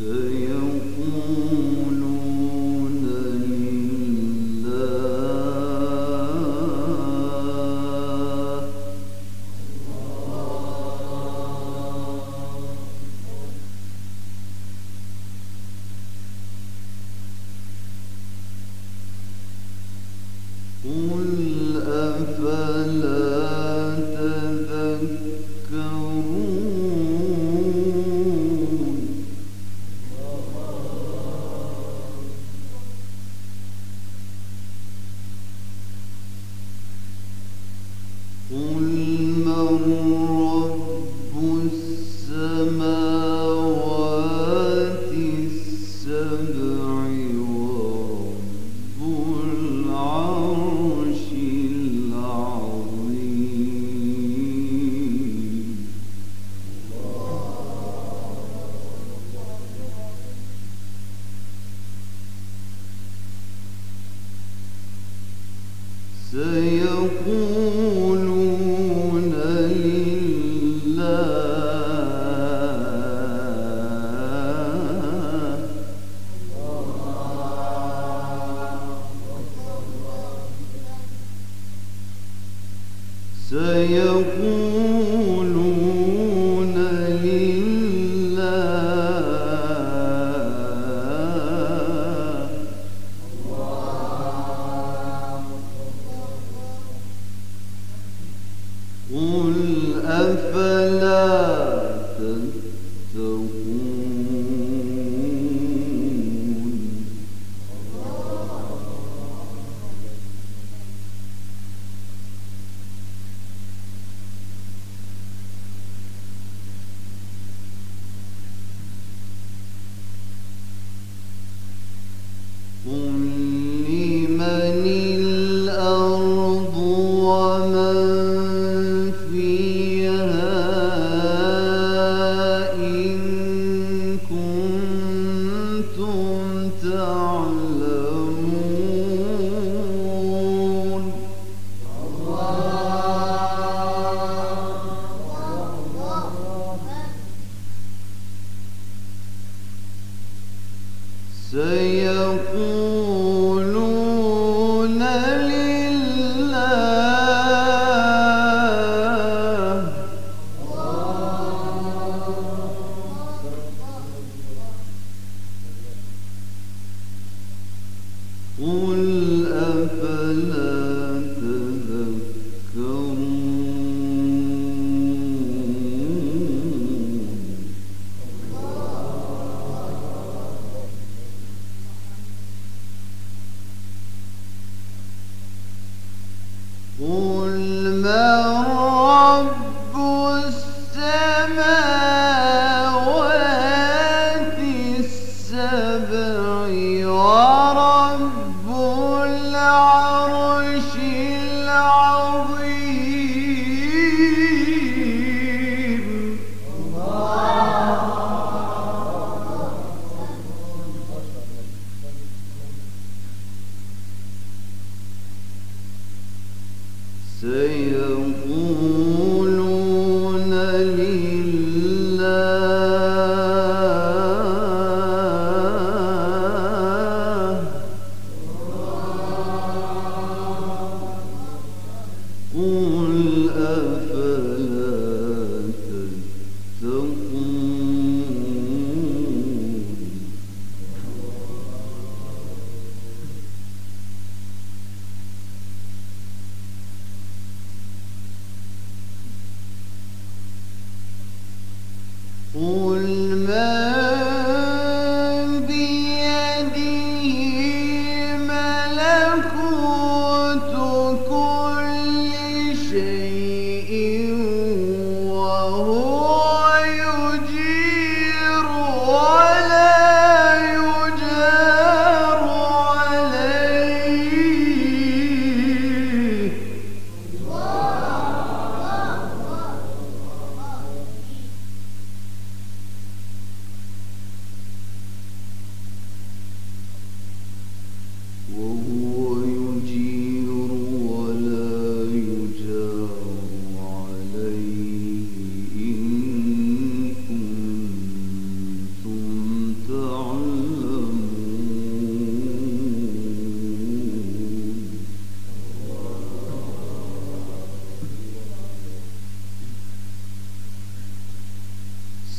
The قل فيقول self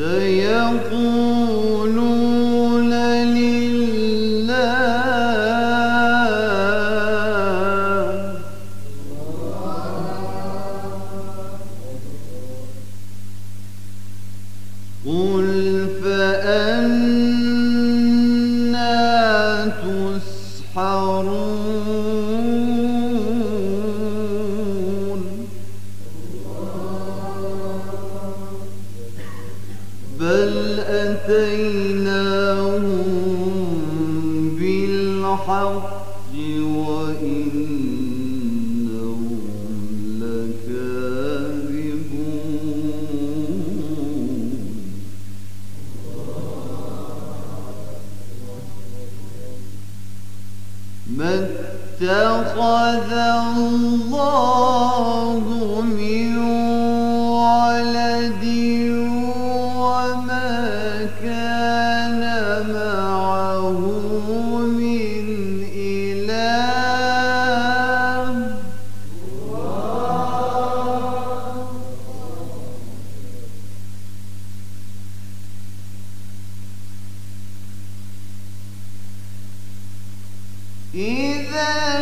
اتخذ إذا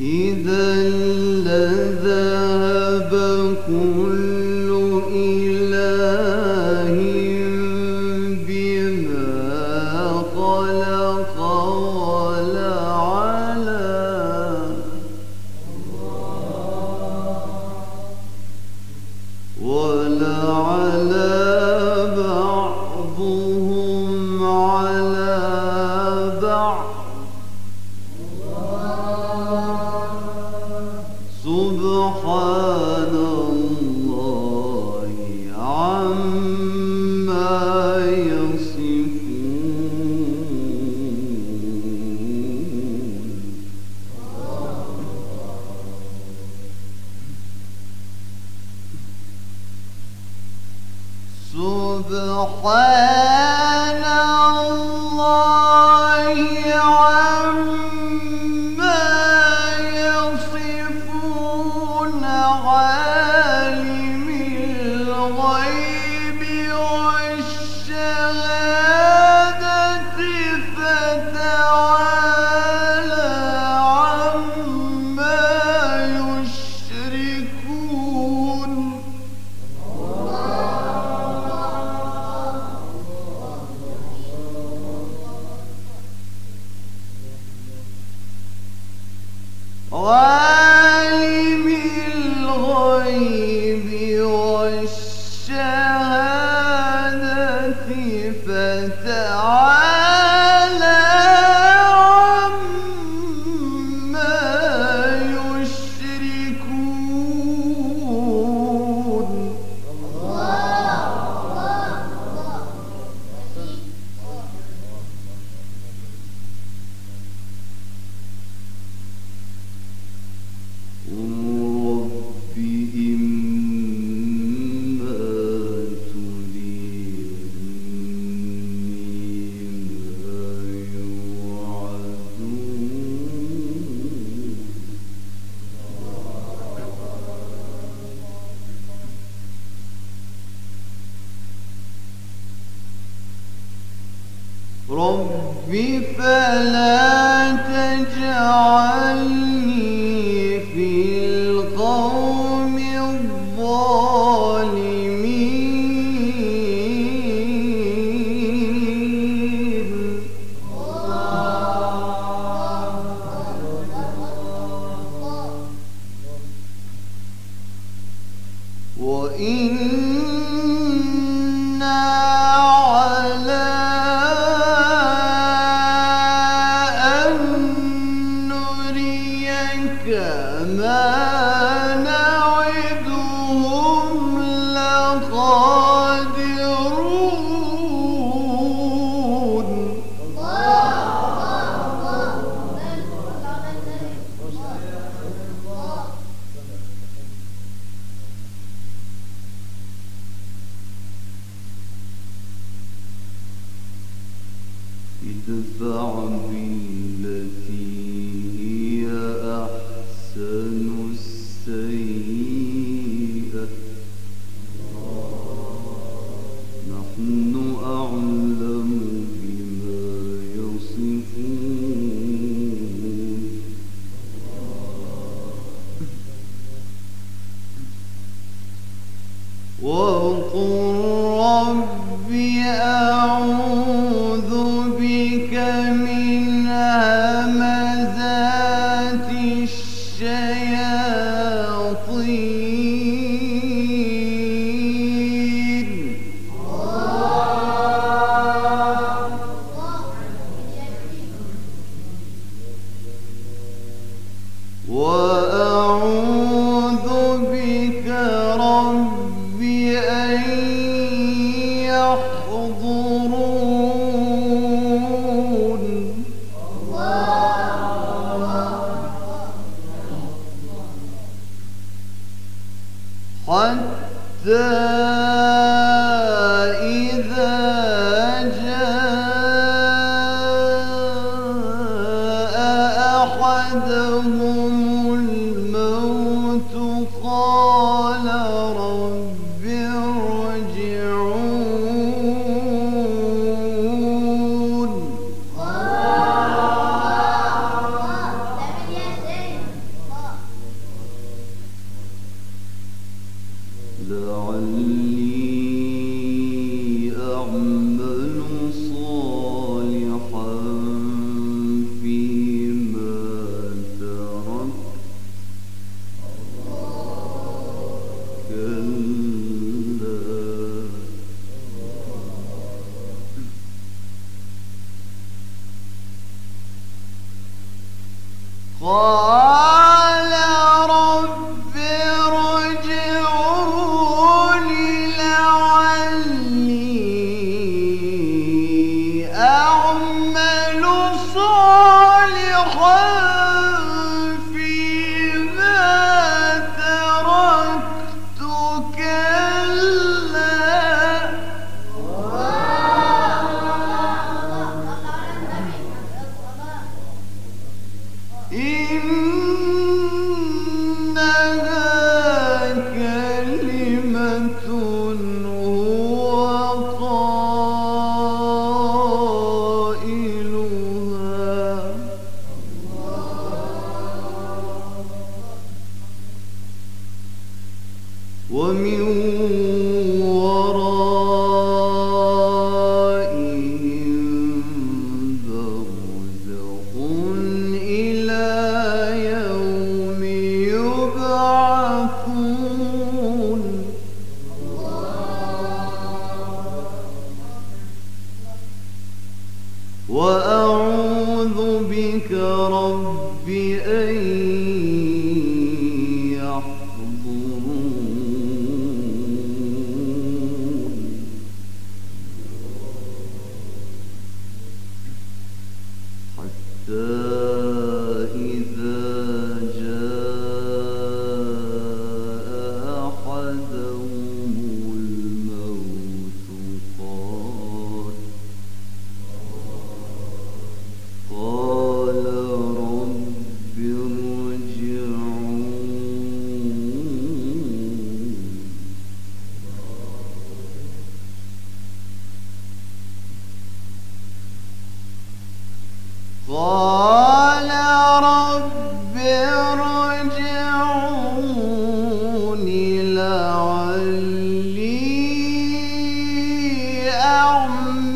إذا Hoa رب فلا تجعلني algum لعلي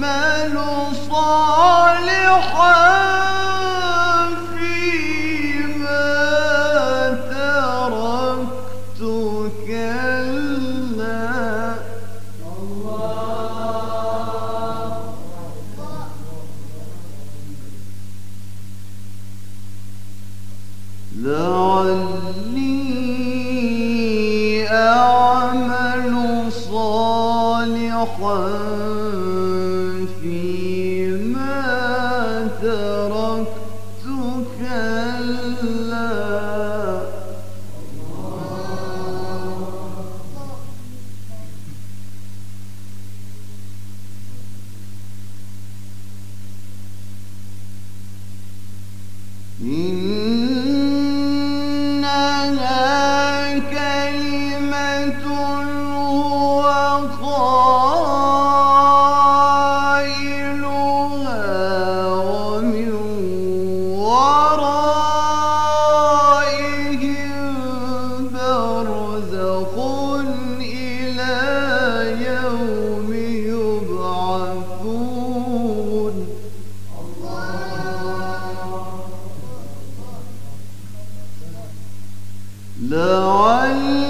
يعمل صالحا. لعلي